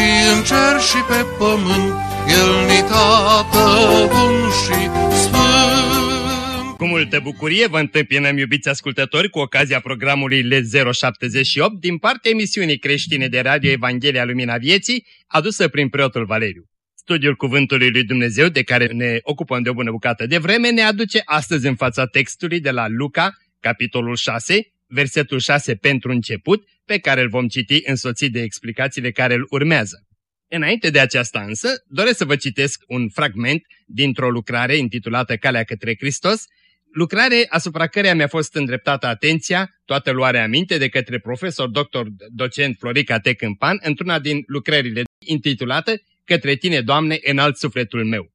și în cer și pe pământ, El ni tată bun și sfânt. Cu multă bucurie vă întâmpinăm, iubiți ascultători, cu ocazia programului LED078 din partea emisiunii creștine de Radio Evanghelia Lumina Vieții, adusă prin preotul Valeriu. Studiul Cuvântului lui Dumnezeu, de care ne ocupăm de o bună bucată de vreme, ne aduce astăzi în fața textului de la Luca, capitolul 6, versetul 6 pentru început, pe care îl vom citi însoțit de explicațiile care îl urmează. Înainte de aceasta însă, doresc să vă citesc un fragment dintr-o lucrare intitulată Calea către Hristos, lucrare asupra căreia mi-a fost îndreptată atenția, toată luarea aminte de către profesor dr. docent Florica Tecâmpan, într-una din lucrările intitulată Către tine, Doamne, în alt sufletul meu.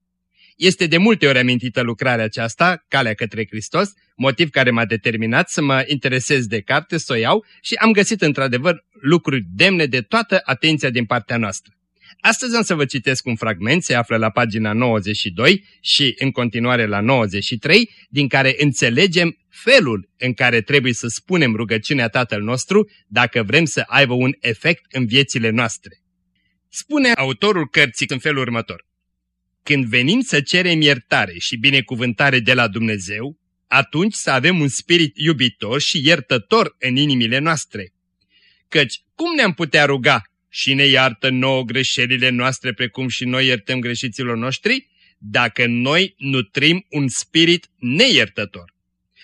Este de multe ori amintită lucrarea aceasta, Calea către Hristos, motiv care m-a determinat să mă interesez de carte, să o iau și am găsit într-adevăr lucruri demne de toată atenția din partea noastră. Astăzi am să vă citesc un fragment, se află la pagina 92 și în continuare la 93, din care înțelegem felul în care trebuie să spunem rugăciunea Tatăl nostru dacă vrem să aibă un efect în viețile noastre. Spune autorul cărții în felul următor. Când venim să cerem iertare și binecuvântare de la Dumnezeu, atunci să avem un spirit iubitor și iertător în inimile noastre. Căci cum ne-am putea ruga și ne iartă nouă greșelile noastre precum și noi iertăm greșiților noștri, dacă noi nutrim un spirit neiertător?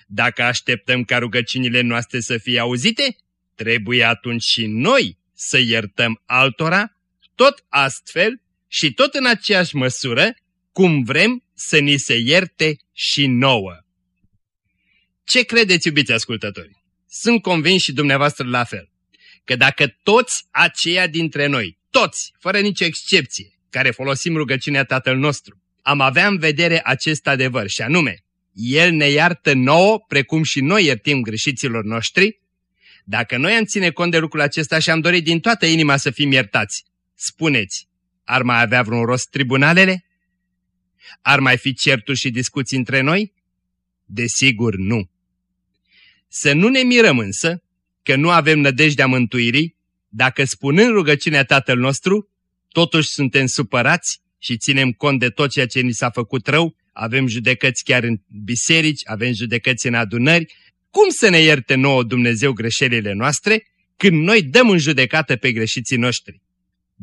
Dacă așteptăm ca rugăciunile noastre să fie auzite, trebuie atunci și noi să iertăm altora, tot astfel și tot în aceeași măsură cum vrem să ni se ierte și nouă. Ce credeți, iubiți ascultători? Sunt convins și dumneavoastră la fel, că dacă toți aceia dintre noi, toți, fără nicio excepție, care folosim rugăciunea Tatăl nostru, am avea în vedere acest adevăr și anume, El ne iartă nouă precum și noi iertim greșiților noștri, dacă noi am ține cont de lucrul acesta și am dorit din toată inima să fim iertați, spuneți, ar mai avea vreun rost tribunalele? Ar mai fi certuri și discuții între noi? Desigur nu. Să nu ne mirăm însă că nu avem nădejdea mântuirii dacă spunând rugăciunea Tatăl nostru, totuși suntem supărați și ținem cont de tot ceea ce ni s-a făcut rău, avem judecăți chiar în biserici, avem judecăți în adunări, cum să ne ierte nouă Dumnezeu greșelile noastre când noi dăm în judecată pe greșiții noștri?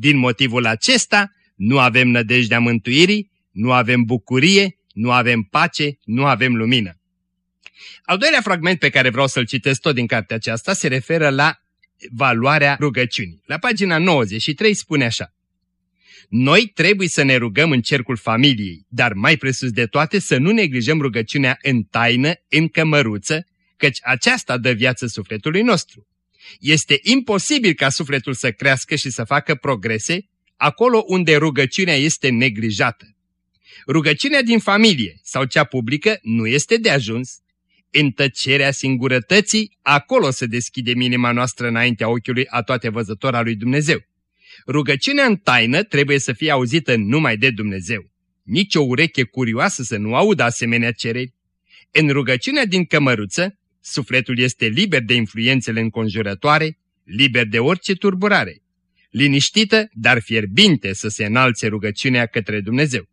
Din motivul acesta, nu avem nădejdea mântuirii, nu avem bucurie, nu avem pace, nu avem lumină. Al doilea fragment pe care vreau să-l citesc tot din cartea aceasta se referă la valoarea rugăciunii. La pagina 93 spune așa. Noi trebuie să ne rugăm în cercul familiei, dar mai presus de toate să nu neglijăm rugăciunea în taină, în cămăruță, căci aceasta dă viață sufletului nostru. Este imposibil ca sufletul să crească și să facă progrese acolo unde rugăciunea este neglijată. Rugăciunea din familie sau cea publică nu este de ajuns. În tăcerea singurătății, acolo se deschide minima noastră înaintea ochiului a toate văzătora lui Dumnezeu. Rugăciunea în taină trebuie să fie auzită numai de Dumnezeu. Nici o ureche curioasă să nu audă asemenea cereri. În rugăciunea din cămăruță, sufletul este liber de influențele înconjurătoare, liber de orice turburare. Liniștită, dar fierbinte să se înalțe rugăciunea către Dumnezeu.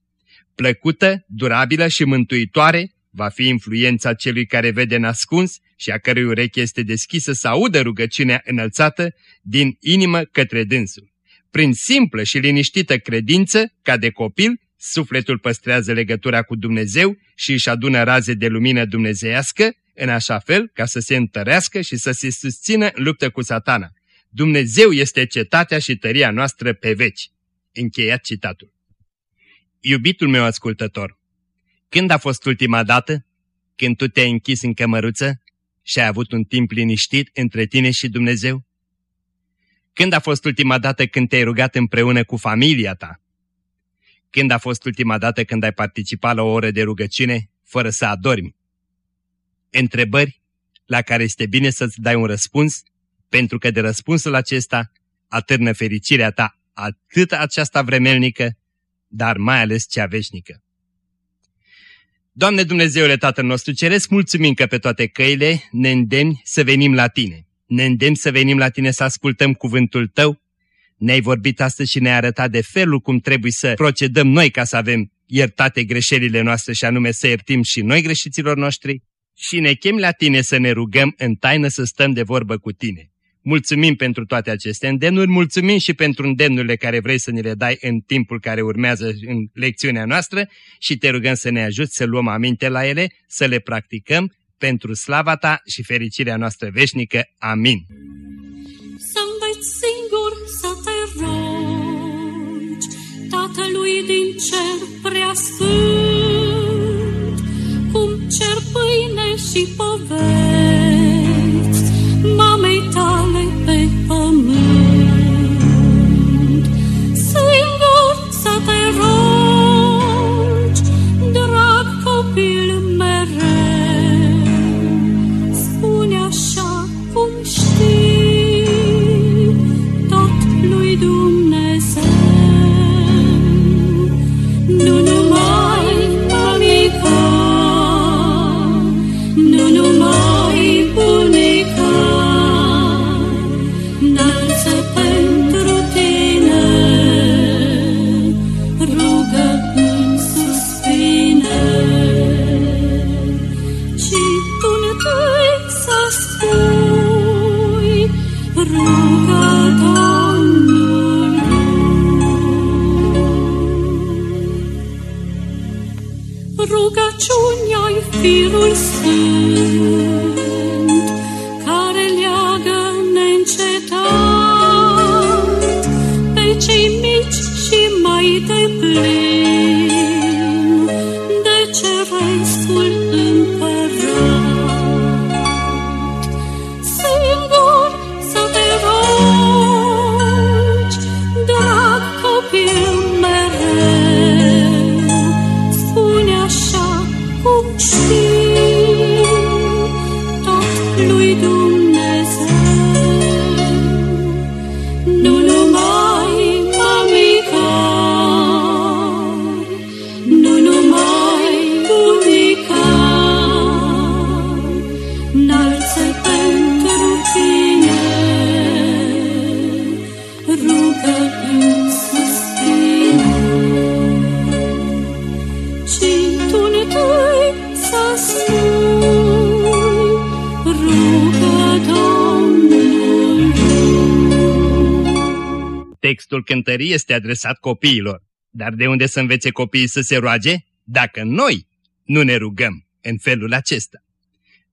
Plăcută, durabilă și mântuitoare va fi influența celui care vede nascuns și a cărui ureche este deschisă să audă rugăciunea înălțată din inimă către dânsul. Prin simplă și liniștită credință, ca de copil, sufletul păstrează legătura cu Dumnezeu și își adună raze de lumină dumnezeiască, în așa fel ca să se întărească și să se susțină în luptă cu satana. Dumnezeu este cetatea și tăria noastră pe veci. Încheiat citatul. Iubitul meu ascultător, când a fost ultima dată când tu te-ai închis în cămăruță și ai avut un timp liniștit între tine și Dumnezeu? Când a fost ultima dată când te-ai rugat împreună cu familia ta? Când a fost ultima dată când ai participat la o oră de rugăciune fără să adormi? Întrebări la care este bine să-ți dai un răspuns, pentru că de răspunsul acesta atârnă fericirea ta, atât aceasta vremelnică, dar mai ales cea veșnică. Doamne Dumnezeule Tatăl nostru Ceresc, mulțumim că pe toate căile ne îndemni să venim la Tine. Ne îndemni să venim la Tine să ascultăm cuvântul Tău. Ne-ai vorbit astăzi și ne-ai arătat de felul cum trebuie să procedăm noi ca să avem iertate greșelile noastre și anume să iertim și noi greșiților noștri și ne chem la Tine să ne rugăm în taină să stăm de vorbă cu Tine. Mulțumim pentru toate aceste îndemnuri, mulțumim și pentru îndemnurile care vrei să ne le dai în timpul care urmează în lecțiunea noastră și te rugăm să ne ajuți să luăm aminte la ele, să le practicăm pentru slava Ta și fericirea noastră veșnică. Amin. Să înveți singur să te rogi Tatălui din cer prea sfânt, cum cer pâine și poveți, mamei tale pe cei mici și mai deplin de cerescul împărat. Textul cântării este adresat copiilor. Dar de unde să învețe copiii să se roage? Dacă noi nu ne rugăm în felul acesta.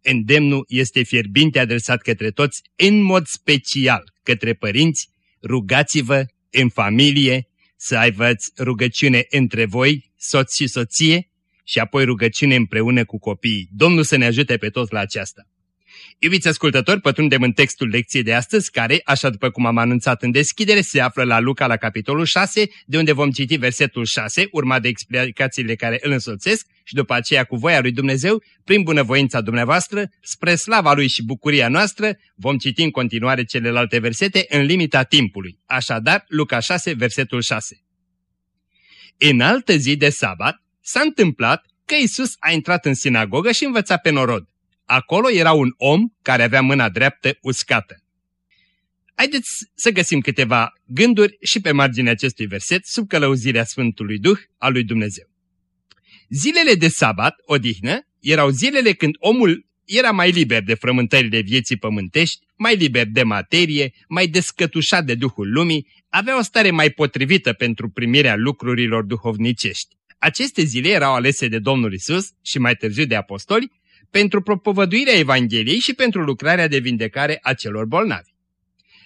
Îndemnul este fierbinte adresat către toți, în mod special către părinți, rugați-vă în familie, să aibăți rugăciune între voi, soț și soție, și apoi rugăciune împreună cu copiii. Domnul să ne ajute pe toți la aceasta. Iubiți ascultători, pătrundem în textul lecției de astăzi, care, așa după cum am anunțat în deschidere, se află la Luca la capitolul 6, de unde vom citi versetul 6, urmat de explicațiile care îl însoțesc și după aceea cu voia lui Dumnezeu, prin bunăvoința dumneavoastră, spre slava lui și bucuria noastră, vom citi în continuare celelalte versete în limita timpului. Așadar, Luca 6, versetul 6. În altă zi de sabat s-a întâmplat că Isus a intrat în sinagogă și învăța pe norod. Acolo era un om care avea mâna dreaptă uscată. Haideți să găsim câteva gânduri și pe marginea acestui verset sub călăuzirea Sfântului Duh al lui Dumnezeu. Zilele de sabat, odihnă, erau zilele când omul era mai liber de frământările vieții pământești, mai liber de materie, mai descătușat de Duhul lumii, avea o stare mai potrivită pentru primirea lucrurilor duhovnicești. Aceste zile erau alese de Domnul Isus și mai târziu de apostoli pentru propovăduirea Evangheliei și pentru lucrarea de vindecare a celor bolnavi.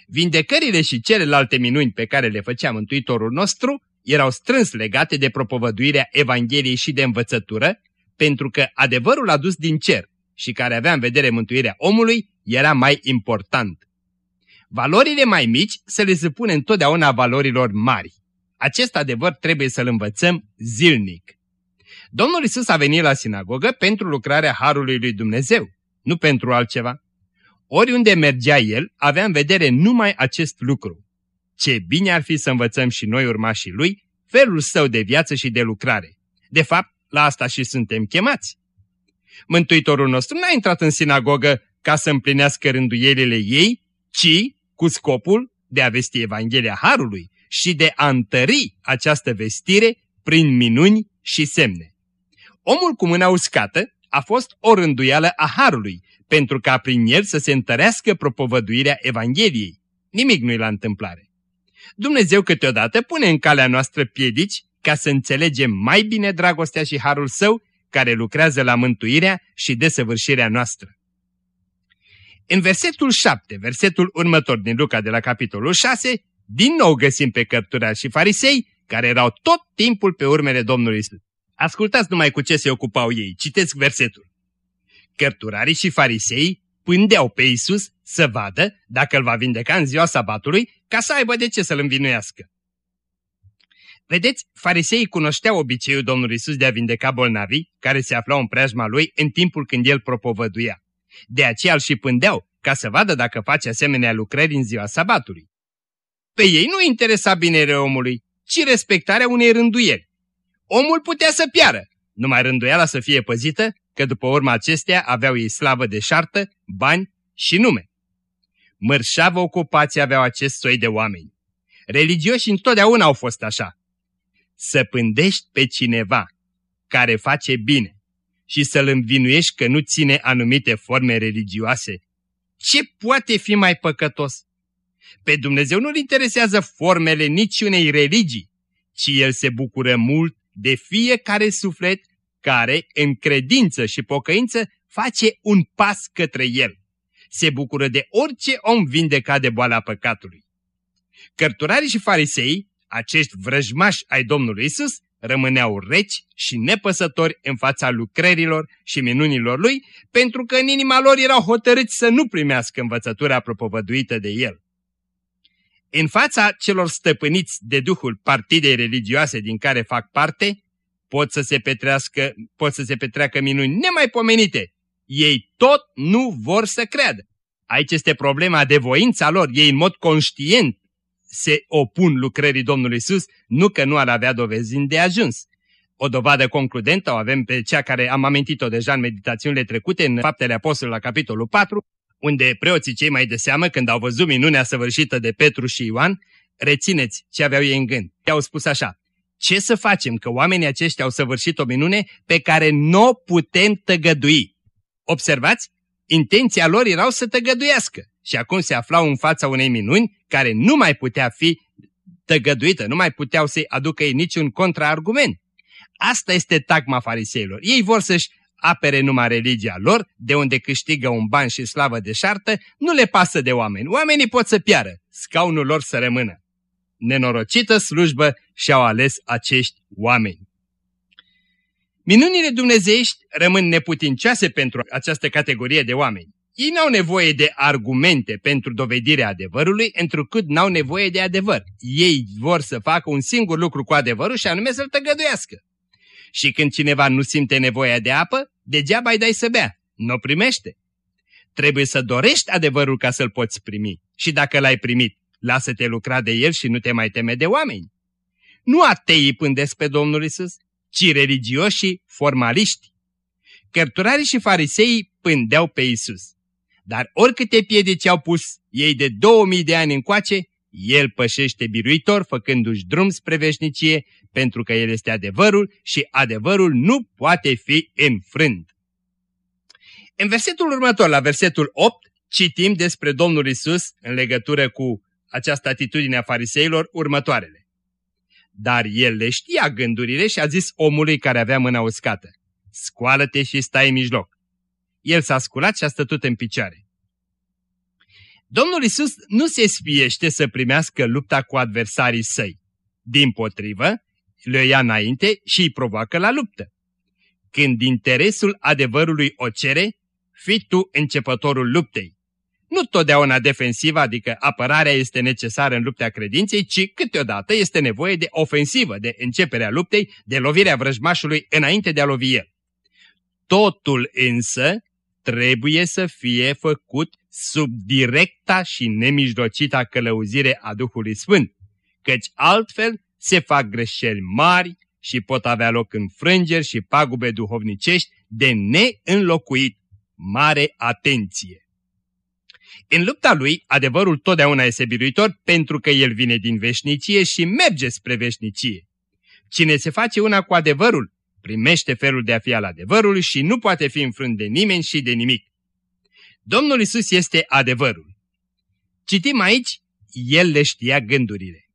Vindecările și celelalte minuni pe care le făcea Mântuitorul nostru erau strâns legate de propovăduirea Evangheliei și de învățătură, pentru că adevărul adus din cer și care avea în vedere mântuirea omului era mai important. Valorile mai mici să le supune întotdeauna valorilor mari. Acest adevăr trebuie să-l învățăm zilnic. Domnul Isus a venit la sinagogă pentru lucrarea Harului lui Dumnezeu, nu pentru altceva. Oriunde mergea el, avea în vedere numai acest lucru. Ce bine ar fi să învățăm și noi urmașii lui felul său de viață și de lucrare. De fapt, la asta și suntem chemați. Mântuitorul nostru n-a intrat în sinagogă ca să împlinească rânduielile ei, ci cu scopul de a vesti Evanghelia Harului și de a întări această vestire prin minuni și semne. Omul cu mâna uscată a fost o rânduială a Harului, pentru ca prin el să se întărească propovăduirea Evangheliei. Nimic nu-i la întâmplare. Dumnezeu câteodată pune în calea noastră piedici ca să înțelegem mai bine dragostea și harul său care lucrează la mântuirea și desăvârșirea noastră. În versetul 7, versetul următor din Luca de la capitolul 6, din nou găsim pe cărturari și farisei care erau tot timpul pe urmele Domnului Isus. Ascultați numai cu ce se ocupau ei, citesc versetul. Cărturarii și farisei pândeau pe Isus să vadă dacă îl va vindeca în ziua sabatului ca să aibă de ce să-l învinuiască. Vedeți, fariseii cunoșteau obiceiul Domnului Isus de a vindeca bolnavii care se aflau în preajma lui în timpul când el propovăduia. De aceea îl și pândeau, ca să vadă dacă face asemenea lucrări în ziua sabatului. Pe ei nu interesa binele omului, ci respectarea unei rânduieli. Omul putea să piară, numai rânduiala să fie păzită, că după urma acestea aveau ei slavă de șartă, bani și nume. Mărșavă ocupații aveau acest soi de oameni. Religioși întotdeauna au fost așa. Să pândești pe cineva care face bine și să-l învinuiești că nu ține anumite forme religioase, ce poate fi mai păcătos? Pe Dumnezeu nu-L interesează formele niciunei religii, ci El se bucură mult de fiecare suflet care, în credință și pocăință, face un pas către El. Se bucură de orice om vindecat de boala păcatului. Cărturarii și farisei, acești vrăjmași ai Domnului Isus, rămâneau reci și nepăsători în fața lucrărilor și minunilor lui, pentru că în inima lor erau hotărâți să nu primească învățătura propovăduită de el. În fața celor stăpâniți de duhul partidei religioase din care fac parte, pot să se petrească, pot să se petreacă minuni nemaipomenite. Ei tot nu vor să creadă. Aici este problema de voința lor. Ei în mod conștient se opun lucrării Domnului Isus, nu că nu ar avea dovezi de ajuns. O dovadă concludentă o avem pe cea care am amintit-o deja în meditațiunile trecute, în Faptele Apostolului la capitolul 4, unde preoții cei mai de seamă, când au văzut minunea săvârșită de Petru și Ioan, rețineți ce aveau ei în gând. I-au spus așa, ce să facem că oamenii aceștia au săvârșit o minune pe care nu o putem tăgădui? Observați? Intenția lor erau să tăgăduiască și acum se aflau în fața unei minuni care nu mai putea fi tăgăduită, nu mai puteau să-i aducă ei niciun contraargument. Asta este tagma fariseilor. Ei vor să-și apere numai religia lor, de unde câștigă un ban și slavă de șartă, nu le pasă de oameni. Oamenii pot să piară, scaunul lor să rămână. Nenorocită slujbă și-au ales acești oameni. Minunile dumnezeiești rămân neputincioase pentru această categorie de oameni. Ei n-au nevoie de argumente pentru dovedirea adevărului, întrucât n-au nevoie de adevăr. Ei vor să facă un singur lucru cu adevărul și anume să-l tăgăduiască. Și când cineva nu simte nevoia de apă, degeaba îi dai să bea, nu o primește. Trebuie să dorești adevărul ca să-l poți primi. Și dacă l-ai primit, lasă-te lucra de el și nu te mai teme de oameni. Nu ateii pândesc pe Domnul Isus, ci religioșii formaliști. Cărturarii și fariseii pândeau pe Isus. Dar oricâte piedici au pus ei de 2000 de ani încoace, el pășește biruitor făcându-și drum spre veșnicie, pentru că el este adevărul și adevărul nu poate fi înfrânt. În versetul următor, la versetul 8, citim despre Domnul Isus în legătură cu această atitudine a fariseilor următoarele. Dar el le știa gândurile și a zis omului care avea mâna uscată, scoală-te și stai în mijloc. El s-a sculat și a stătut în picioare. Domnul Isus nu se spiește să primească lupta cu adversarii săi. Din potrivă, le ia înainte și îi provoacă la luptă. Când interesul adevărului o cere, fii tu începătorul luptei. Nu totdeauna defensivă, adică apărarea este necesară în lupta credinței, ci câteodată este nevoie de ofensivă, de începerea luptei, de lovirea vrăjmașului înainte de a lovi el. Totul însă trebuie să fie făcut sub directa și nemijlocita călăuzire a Duhului Sfânt, căci altfel se fac greșeli mari și pot avea loc înfrângeri și pagube duhovnicești de neînlocuit. Mare atenție! În lupta lui, adevărul totdeauna este biruitor pentru că el vine din veșnicie și merge spre veșnicie. Cine se face una cu adevărul, primește felul de a fi al adevărului și nu poate fi înfrânt de nimeni și de nimic. Domnul Isus este adevărul. Citim aici, El le știa gândurile.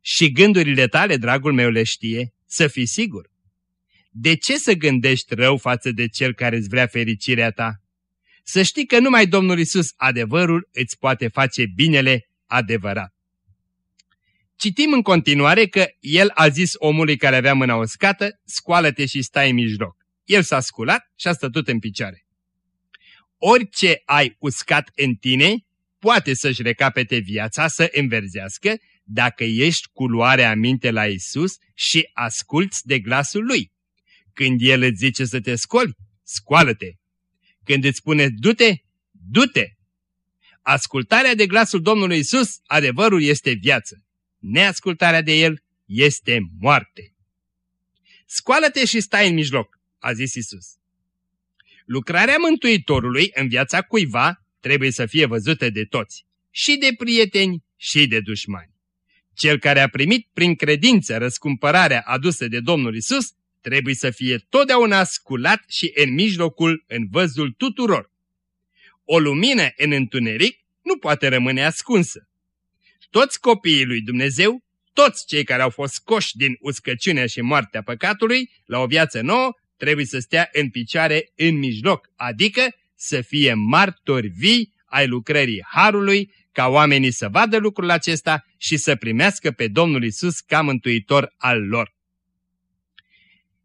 Și gândurile tale, dragul meu, le știe, să fii sigur. De ce să gândești rău față de cel care îți vrea fericirea ta? Să știi că numai Domnul Isus, adevărul, îți poate face binele adevărat. Citim în continuare că el a zis omului care avea mâna uscată, scoală-te și stai în mijloc. El s-a sculat și a stătut în picioare. Orice ai uscat în tine poate să-și recapete viața, să înverzească, dacă ești cu luare aminte la Isus și asculți de glasul Lui. Când El îți zice să te scoli, scoală-te. Când îți spune du-te, du-te. Ascultarea de glasul Domnului Isus, adevărul este viață. Neascultarea de El este moarte. Scoală-te și stai în mijloc, a zis Isus. Lucrarea Mântuitorului în viața cuiva trebuie să fie văzută de toți, și de prieteni și de dușmani. Cel care a primit prin credință răscumpărarea adusă de Domnul Isus trebuie să fie totdeauna sculat și în mijlocul în văzul tuturor. O lumină în întuneric nu poate rămâne ascunsă. Toți copiii lui Dumnezeu, toți cei care au fost scoși din uscăciunea și moartea păcatului la o viață nouă, trebuie să stea în picioare în mijloc, adică să fie martori vii ai lucrării Harului, ca oamenii să vadă lucrul acesta și să primească pe Domnul Isus ca mântuitor al lor.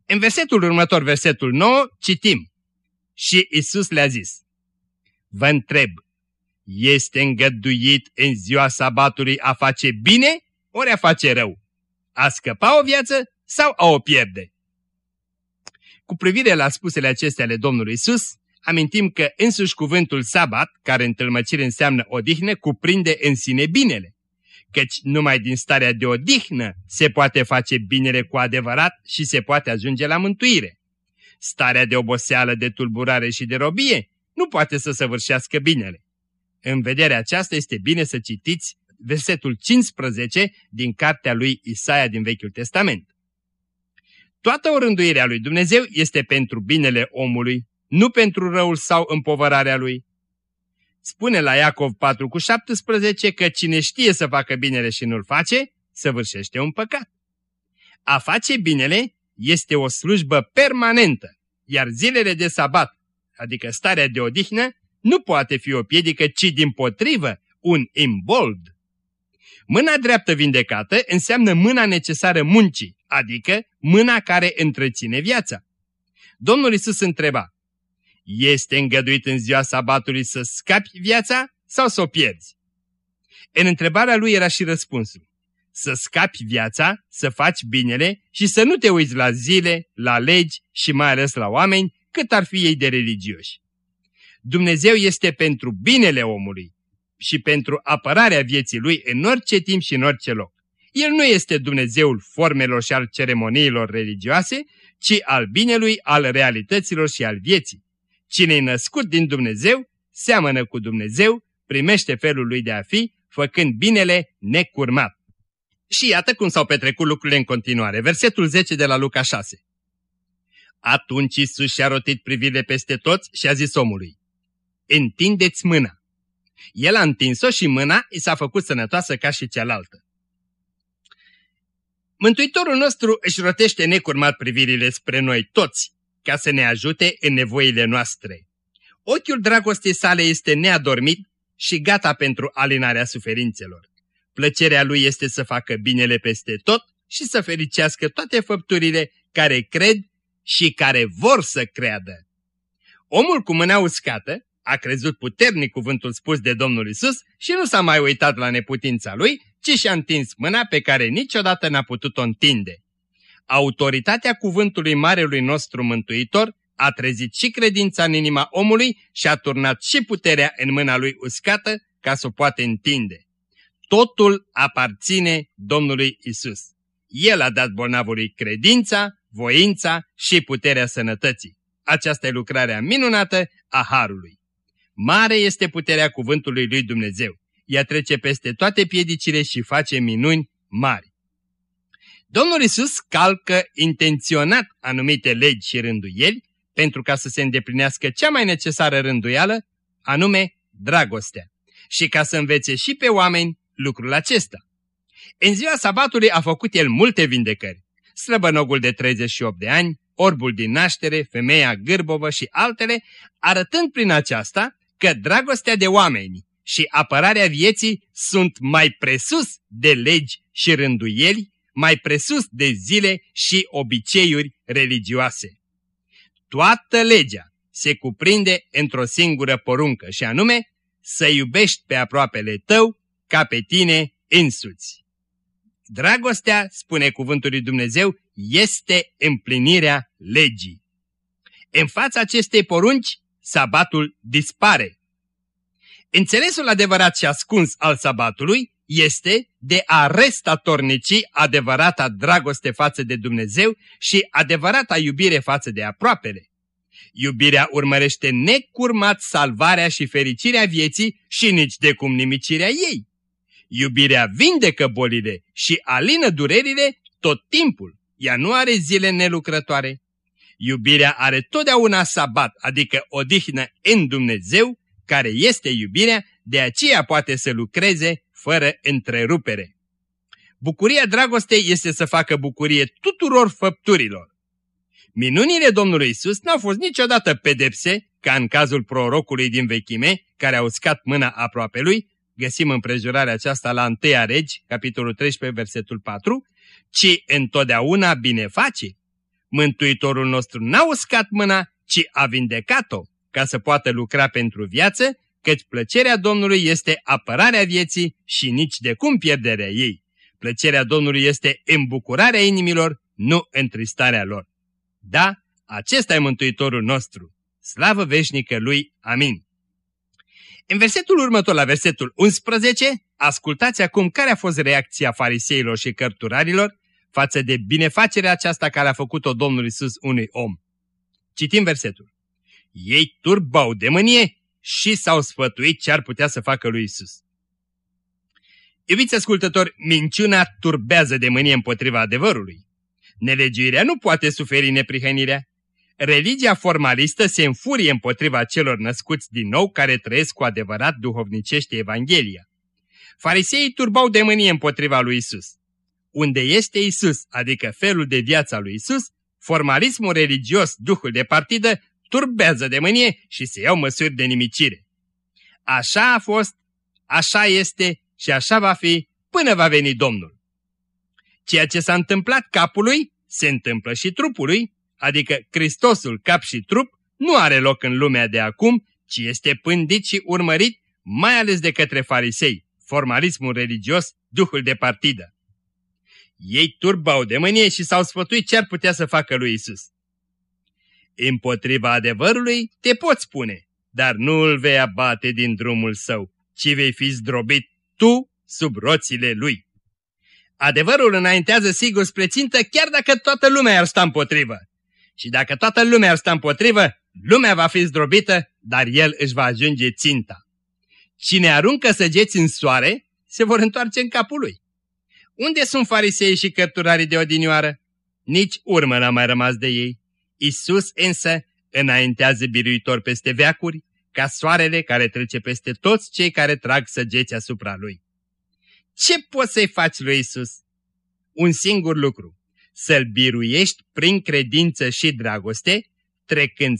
În versetul următor, versetul 9, citim. Și Isus le-a zis, Vă întreb, este îngăduit în ziua sabatului a face bine ori a face rău? A scăpa o viață sau a o pierde? Cu privire la spusele acestea ale Domnului Isus, amintim că însuși cuvântul sabat, care în tălmăcire înseamnă odihnă, cuprinde în sine binele căci numai din starea de odihnă se poate face binele cu adevărat și se poate ajunge la mântuire. Starea de oboseală, de tulburare și de robie nu poate să săvârșească binele. În vederea aceasta este bine să citiți versetul 15 din cartea lui Isaia din Vechiul Testament. Toată orânduirea lui Dumnezeu este pentru binele omului, nu pentru răul sau împovărarea lui. Spune la Iacov 4 cu 17 că cine știe să facă binele și nu-l face, săvârșește un păcat. A face binele este o slujbă permanentă, iar zilele de sabat, adică starea de odihnă, nu poate fi o piedică, ci din potrivă un imbold. Mâna dreaptă vindecată înseamnă mâna necesară muncii, adică mâna care întreține viața. Domnul Isus întreba, este îngăduit în ziua sabatului să scapi viața sau să o pierzi? În întrebarea lui era și răspunsul. Să scapi viața, să faci binele și să nu te uiți la zile, la legi și mai ales la oameni, cât ar fi ei de religioși. Dumnezeu este pentru binele omului și pentru apărarea vieții lui în orice timp și în orice loc. El nu este Dumnezeul formelor și al ceremoniilor religioase, ci al binelui, al realităților și al vieții. Cine e născut din Dumnezeu, seamănă cu Dumnezeu, primește felul lui de a fi, făcând binele necurmat. Și iată cum s-au petrecut lucrurile în continuare. Versetul 10 de la Luca 6. Atunci Iisus și-a rotit privirile peste toți și a zis omului, Întindeți mâna. El a întins-o și mâna i s-a făcut sănătoasă ca și cealaltă. Mântuitorul nostru își rotește necurmat privirile spre noi toți, ca să ne ajute în nevoile noastre. Ochiul dragostei sale este neadormit și gata pentru alinarea suferințelor. Plăcerea lui este să facă binele peste tot și să fericească toate făpturile care cred și care vor să creadă. Omul cu mâna uscată A crezut puternic cuvântul spus de Domnul Isus și nu s-a mai uitat la neputința lui, ci și-a întins mâna pe care niciodată n-a putut-o întinde. Autoritatea cuvântului Marelui nostru Mântuitor a trezit și credința în inima omului și a turnat și puterea în mâna lui uscată ca să o poate întinde. Totul aparține Domnului Isus. El a dat bolnavului credința, voința și puterea sănătății. Aceasta e lucrarea minunată a Harului. Mare este puterea cuvântului lui Dumnezeu. Ea trece peste toate piedicile și face minuni mari. Domnul Isus calcă intenționat anumite legi și rânduieli pentru ca să se îndeplinească cea mai necesară rânduială, anume dragostea, și ca să învețe și pe oameni lucrul acesta. În ziua sabatului a făcut el multe vindecări. Slăbănogul de 38 de ani, orbul din naștere, femeia gârbovă și altele, arătând prin aceasta că dragostea de oameni și apărarea vieții sunt mai presus de legi și rânduieli, mai presus de zile și obiceiuri religioase. Toată legea se cuprinde într-o singură poruncă și anume să iubești pe aproapele tău ca pe tine însuți. Dragostea, spune cuvântul lui Dumnezeu, este împlinirea legii. În fața acestei porunci, sabatul dispare. Înțelesul adevărat și ascuns al sabatului este de a restatornici adevărata dragoste față de Dumnezeu și adevărata iubire față de aproapele. Iubirea urmărește necurmat salvarea și fericirea vieții și nici de cum nimicirea ei. Iubirea vindecă bolile și alină durerile tot timpul. Ea nu are zile nelucrătoare. Iubirea are totdeauna sabat, adică odihnă în Dumnezeu, care este iubirea, de aceea poate să lucreze fără întrerupere. Bucuria dragostei este să facă bucurie tuturor făpturilor. Minunile Domnului Isus n-au fost niciodată pedepse, ca în cazul prorocului din vechime, care a uscat mâna aproape lui, găsim împrejurarea aceasta la 1 Regi, capitolul 13, versetul 4, ci întotdeauna bineface. Mântuitorul nostru n-a uscat mâna, ci a vindecat-o, ca să poată lucra pentru viață, căci plăcerea Domnului este apărarea vieții și nici de cum pierderea ei. Plăcerea Domnului este îmbucurarea inimilor, nu întristarea lor. Da, acesta e Mântuitorul nostru. Slavă veșnică Lui. Amin. În versetul următor, la versetul 11, ascultați acum care a fost reacția fariseilor și cărturarilor față de binefacerea aceasta care a făcut-o Domnul Isus unui om. Citim versetul. Ei turbau de mânie și s-au sfătuit ce ar putea să facă lui Isus. Iubiți ascultători, minciuna turbează de mânie împotriva adevărului. Nelegiuirea nu poate suferi neprihănirea. Religia formalistă se înfurie împotriva celor născuți din nou care trăiesc cu adevărat duhovnicește Evanghelia. Fariseii turbau de mânie împotriva lui Isus. Unde este Isus, adică felul de viața lui Isus, formalismul religios, duhul de partidă, turbează de mânie și se iau măsuri de nimicire. Așa a fost, așa este și așa va fi până va veni Domnul. Ceea ce s-a întâmplat capului, se întâmplă și trupului, adică Hristosul cap și trup nu are loc în lumea de acum, ci este pândit și urmărit mai ales de către farisei, formalismul religios, duhul de partidă. Ei turbau de mânie și s-au sfătuit ce ar putea să facă lui Isus. Împotriva adevărului te poți spune, dar nu îl vei abate din drumul său, ci vei fi zdrobit tu sub roțile lui. Adevărul înaintează sigur spre țintă chiar dacă toată lumea ar sta împotrivă. Și dacă toată lumea ar sta împotrivă, lumea va fi zdrobită, dar el își va ajunge ținta. Cine aruncă săgeți în soare, se vor întoarce în capul lui. Unde sunt farisei și cărturarii de odinioară? Nici urmă n-a mai rămas de ei. Isus însă înaintează biruitor peste veacuri, ca soarele care trece peste toți cei care trag săgeți asupra lui. Ce poți să-i faci lui Isus? Un singur lucru, să-L biruiești prin credință și dragoste, trecând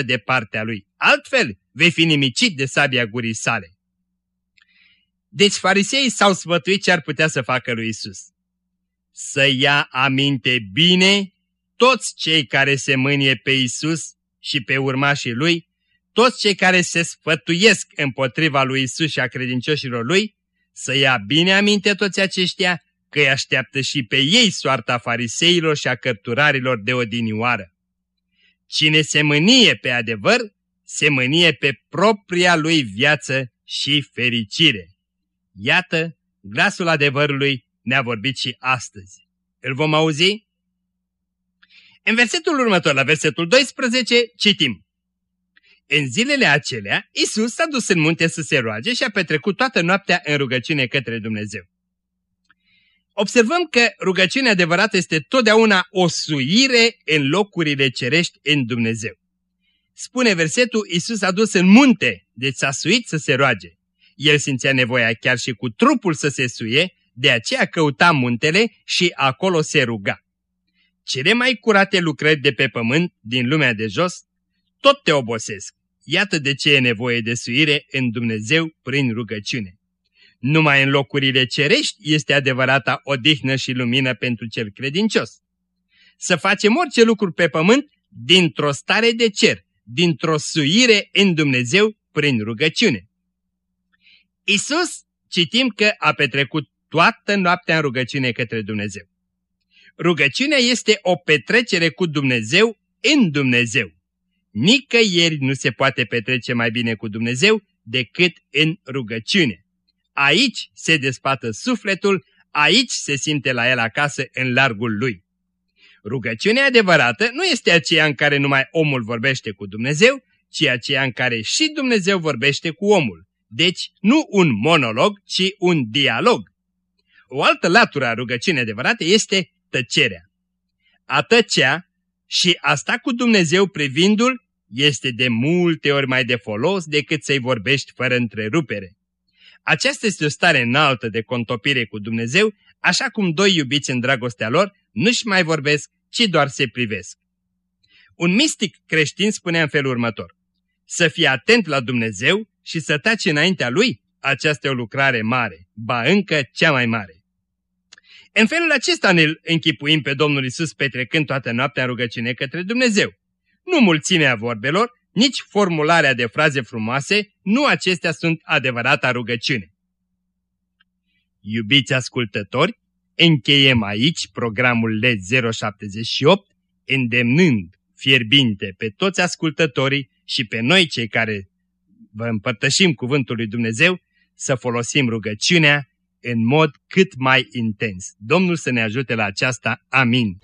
100% de partea Lui. Altfel, vei fi nimicit de sabia gurii sale. Deci fariseii s-au sfătuit ce ar putea să facă lui Isus. Să ia aminte bine toți cei care se mânie pe Isus și pe urmașii Lui, toți cei care se sfătuiesc împotriva lui Isus și a credincioșilor lui, să ia bine aminte toți aceștia că îi așteaptă și pe ei soarta fariseilor și a cărturarilor de odinioară. Cine se mânie pe adevăr, se mânie pe propria lui viață și fericire. Iată, glasul adevărului ne-a vorbit și astăzi. Îl vom auzi? În versetul următor, la versetul 12, citim. În zilele acelea, Isus s-a dus în munte să se roage și a petrecut toată noaptea în rugăciune către Dumnezeu. Observăm că rugăciunea adevărată este totdeauna o suire în locurile cerești în Dumnezeu. Spune versetul, Isus a dus în munte, deci s-a suit să se roage. El simțea nevoia chiar și cu trupul să se suie, de aceea căuta muntele și acolo se ruga. Cele mai curate lucrări de pe pământ, din lumea de jos, tot te obosesc. Iată de ce e nevoie de suire în Dumnezeu prin rugăciune. Numai în locurile cerești este adevărata odihnă și lumină pentru cel credincios. Să facem orice lucru pe pământ dintr-o stare de cer, dintr-o suire în Dumnezeu prin rugăciune. Isus citim că a petrecut toată noaptea în rugăciune către Dumnezeu. Rugăciunea este o petrecere cu Dumnezeu în Dumnezeu. Nicăieri nu se poate petrece mai bine cu Dumnezeu decât în rugăciune. Aici se despată sufletul, aici se simte la el acasă în largul lui. Rugăciunea adevărată nu este aceea în care numai omul vorbește cu Dumnezeu, ci aceea în care și Dumnezeu vorbește cu omul. Deci nu un monolog, ci un dialog. O altă latură a rugăciunii adevărate este tăcerea. A tăcea și a sta cu Dumnezeu privindu-L este de multe ori mai de folos decât să-i vorbești fără întrerupere. Aceasta este o stare înaltă de contopire cu Dumnezeu, așa cum doi iubiți în dragostea lor nu-și mai vorbesc, ci doar se privesc. Un mistic creștin spunea în felul următor, să fii atent la Dumnezeu și să taci înaintea Lui, aceasta e o lucrare mare, ba încă cea mai mare. În felul acesta ne închipuim pe Domnul Isus petrecând toată noaptea în rugăciune către Dumnezeu. Nu mulțimea vorbelor, nici formularea de fraze frumoase, nu acestea sunt adevărata rugăciune. Iubiți ascultători, încheiem aici programul LED 078, îndemnând fierbinte pe toți ascultătorii și pe noi cei care vă împărtășim cuvântul lui Dumnezeu să folosim rugăciunea în mod cât mai intens. Domnul să ne ajute la aceasta. Amin.